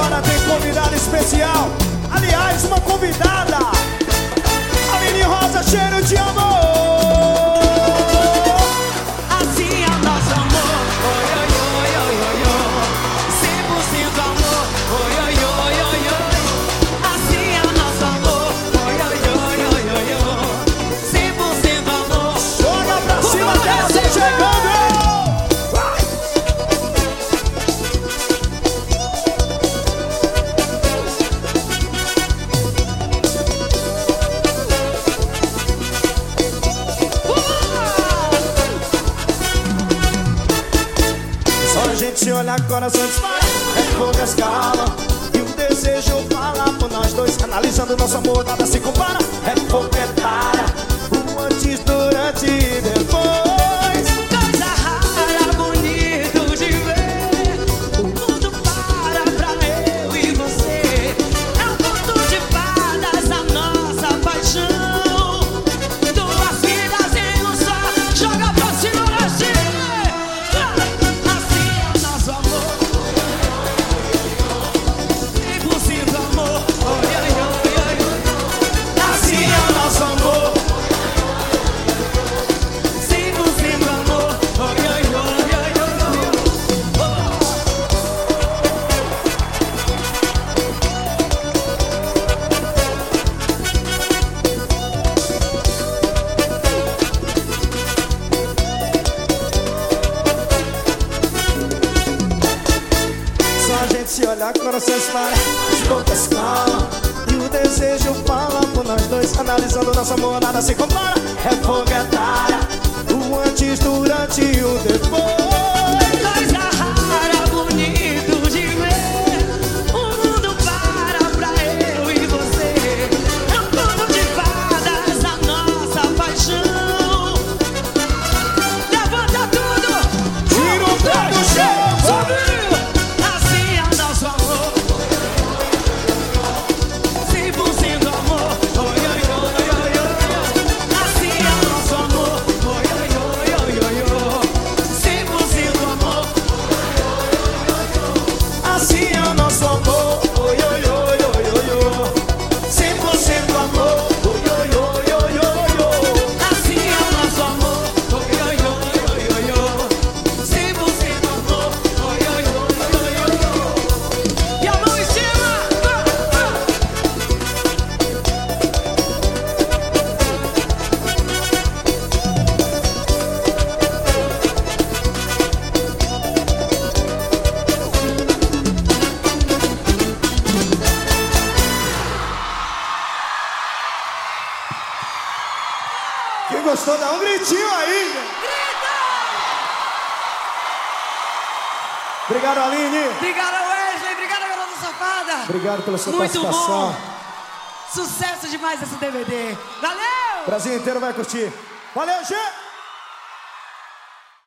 agora tem convidado especial. Aliás, uma convidada. olha, coração dispara É fogo é escala. E o desejo fala por nós dois Analisando nosso amor, nada se compara. É fogo é tarde olhar, coração está As bocas falam E o desejo fala por nós dois Analisando nossa amor, nada se compara. É foguetária O antes, durante e o depois. Quem gostou, dá um gritinho aí. Grita! Obrigado, Aline. Obrigado, Wesley. Obrigado, Garota Safada. Obrigado pela sua Muito participação. Bom. Sucesso demais esse DVD. Valeu! O Brasil inteiro vai curtir. Valeu, gente!